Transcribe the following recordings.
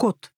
Кот.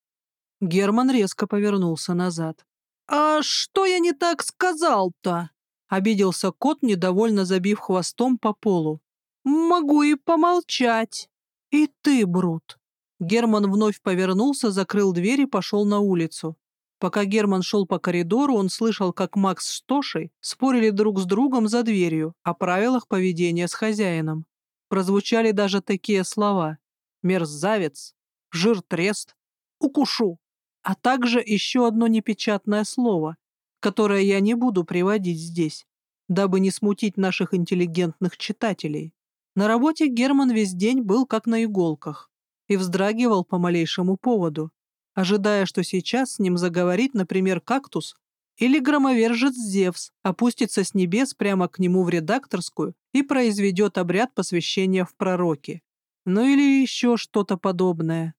Герман резко повернулся назад. «А что я не так сказал-то?» Обиделся кот, недовольно забив хвостом по полу. «Могу и помолчать». «И ты, Брут». Герман вновь повернулся, закрыл дверь и пошел на улицу. Пока Герман шел по коридору, он слышал, как Макс с Тошей спорили друг с другом за дверью о правилах поведения с хозяином. Прозвучали даже такие слова «мерзавец», «жир-трест», «укушу», а также еще одно непечатное слово, которое я не буду приводить здесь, дабы не смутить наших интеллигентных читателей. На работе Герман весь день был как на иголках и вздрагивал по малейшему поводу ожидая, что сейчас с ним заговорит, например, кактус или громовержец Зевс опустится с небес прямо к нему в редакторскую и произведет обряд посвящения в пророки. Ну или еще что-то подобное.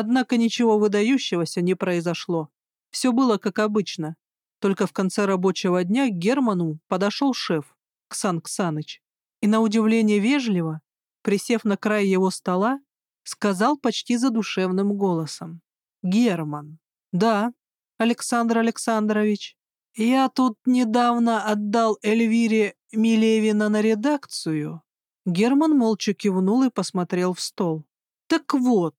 Однако ничего выдающегося не произошло. Все было как обычно. Только в конце рабочего дня к Герману подошел шеф, Ксан Ксаныч, и на удивление вежливо, присев на край его стола, сказал почти задушевным голосом. Герман. Да, Александр Александрович. Я тут недавно отдал Эльвире Милевина на редакцию. Герман молча кивнул и посмотрел в стол. Так вот,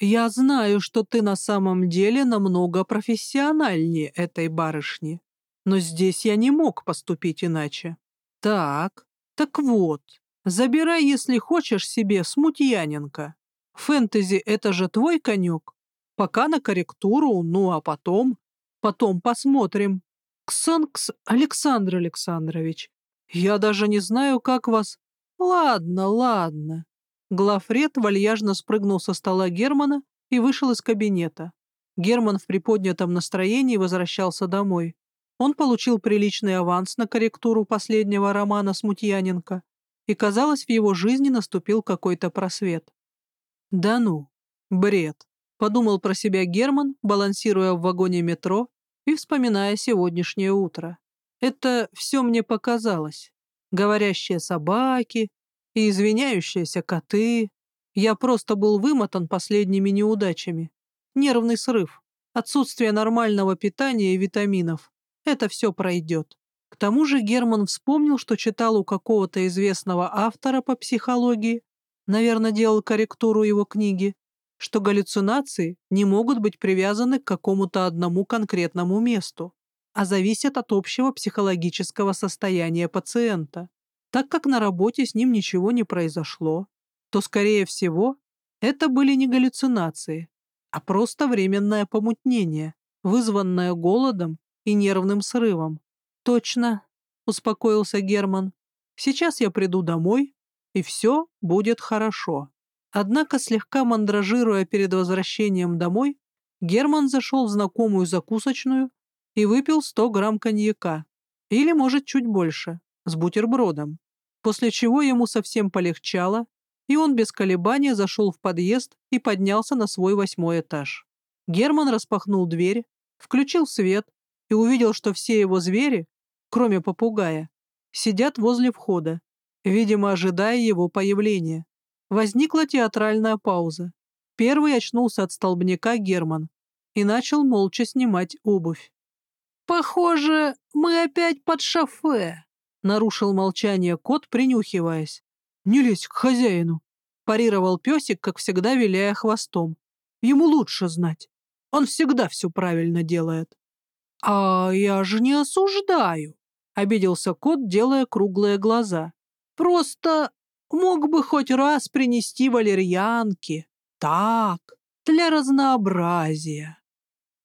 я знаю, что ты на самом деле намного профессиональнее этой барышни. Но здесь я не мог поступить иначе. Так, так вот, забирай, если хочешь, себе смутьяненко. Фэнтези — это же твой конек. Пока на корректуру, ну а потом... Потом посмотрим. Ксанкс Александр Александрович, я даже не знаю, как вас... Ладно, ладно. Глафред вальяжно спрыгнул со стола Германа и вышел из кабинета. Герман в приподнятом настроении возвращался домой. Он получил приличный аванс на корректуру последнего романа Смутьяненко, и, казалось, в его жизни наступил какой-то просвет. Да ну, бред. Подумал про себя Герман, балансируя в вагоне метро и вспоминая сегодняшнее утро. Это все мне показалось. Говорящие собаки и извиняющиеся коты. Я просто был вымотан последними неудачами. Нервный срыв, отсутствие нормального питания и витаминов. Это все пройдет. К тому же Герман вспомнил, что читал у какого-то известного автора по психологии, наверное, делал корректуру его книги, что галлюцинации не могут быть привязаны к какому-то одному конкретному месту, а зависят от общего психологического состояния пациента. Так как на работе с ним ничего не произошло, то, скорее всего, это были не галлюцинации, а просто временное помутнение, вызванное голодом и нервным срывом. «Точно», — успокоился Герман, — «сейчас я приду домой, и все будет хорошо». Однако, слегка мандражируя перед возвращением домой, Герман зашел в знакомую закусочную и выпил 100 грамм коньяка, или, может, чуть больше, с бутербродом, после чего ему совсем полегчало, и он без колебания зашел в подъезд и поднялся на свой восьмой этаж. Герман распахнул дверь, включил свет и увидел, что все его звери, кроме попугая, сидят возле входа, видимо, ожидая его появления. Возникла театральная пауза. Первый очнулся от столбняка Герман и начал молча снимать обувь. «Похоже, мы опять под шофе», — нарушил молчание кот, принюхиваясь. «Не лезь к хозяину», — парировал песик, как всегда виляя хвостом. «Ему лучше знать. Он всегда все правильно делает». «А я же не осуждаю», — обиделся кот, делая круглые глаза. «Просто Мог бы хоть раз принести валерьянки. Так, для разнообразия.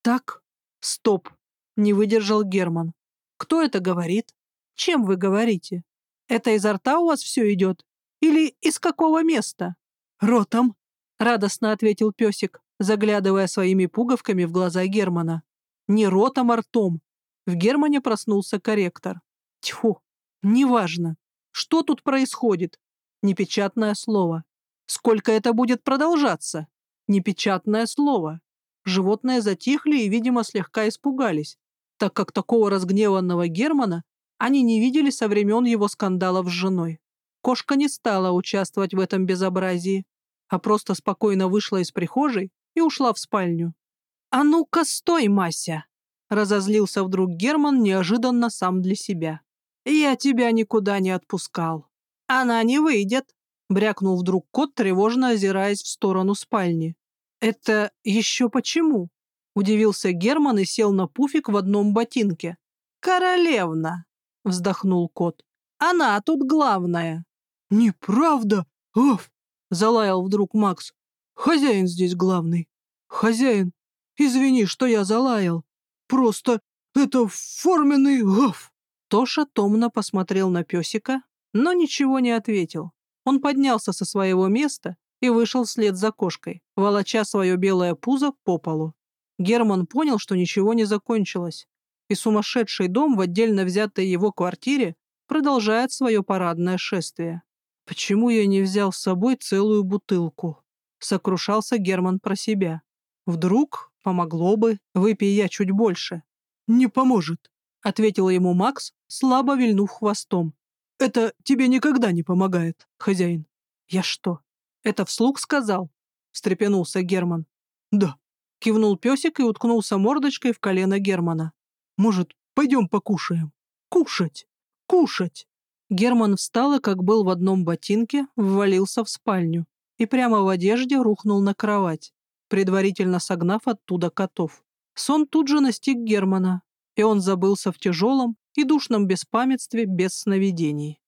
Так, стоп, не выдержал Герман. Кто это говорит? Чем вы говорите? Это изо рта у вас все идет? Или из какого места? Ротом, радостно ответил песик, заглядывая своими пуговками в глаза Германа. Не ротом, а ртом. В Германе проснулся корректор. Тьфу, неважно. Что тут происходит? Непечатное слово. Сколько это будет продолжаться? Непечатное слово. Животные затихли и, видимо, слегка испугались, так как такого разгневанного Германа они не видели со времен его скандалов с женой. Кошка не стала участвовать в этом безобразии, а просто спокойно вышла из прихожей и ушла в спальню. «А ну-ка, стой, Мася!» Разозлился вдруг Герман неожиданно сам для себя. «Я тебя никуда не отпускал. Она не выйдет!» Брякнул вдруг кот, тревожно озираясь в сторону спальни. «Это еще почему?» Удивился Герман и сел на пуфик в одном ботинке. «Королевна!» — вздохнул кот. «Она тут главная!» «Неправда! Оф!» — залаял вдруг Макс. «Хозяин здесь главный. Хозяин, извини, что я залаял. Просто это форменный оф!» Тоша томно посмотрел на песика, но ничего не ответил. Он поднялся со своего места и вышел вслед за кошкой, волоча свое белое пузо по полу. Герман понял, что ничего не закончилось, и сумасшедший дом в отдельно взятой его квартире продолжает свое парадное шествие. «Почему я не взял с собой целую бутылку?» — сокрушался Герман про себя. «Вдруг помогло бы, выпей я чуть больше». «Не поможет», — ответил ему Макс, слабо вильнув хвостом. «Это тебе никогда не помогает, хозяин». «Я что, это вслух сказал?» — встрепенулся Герман. «Да», — кивнул песик и уткнулся мордочкой в колено Германа. «Может, пойдем покушаем? Кушать! Кушать!» Герман встал и, как был в одном ботинке, ввалился в спальню и прямо в одежде рухнул на кровать, предварительно согнав оттуда котов. Сон тут же настиг Германа, и он забылся в тяжелом и душном беспамятстве без сновидений.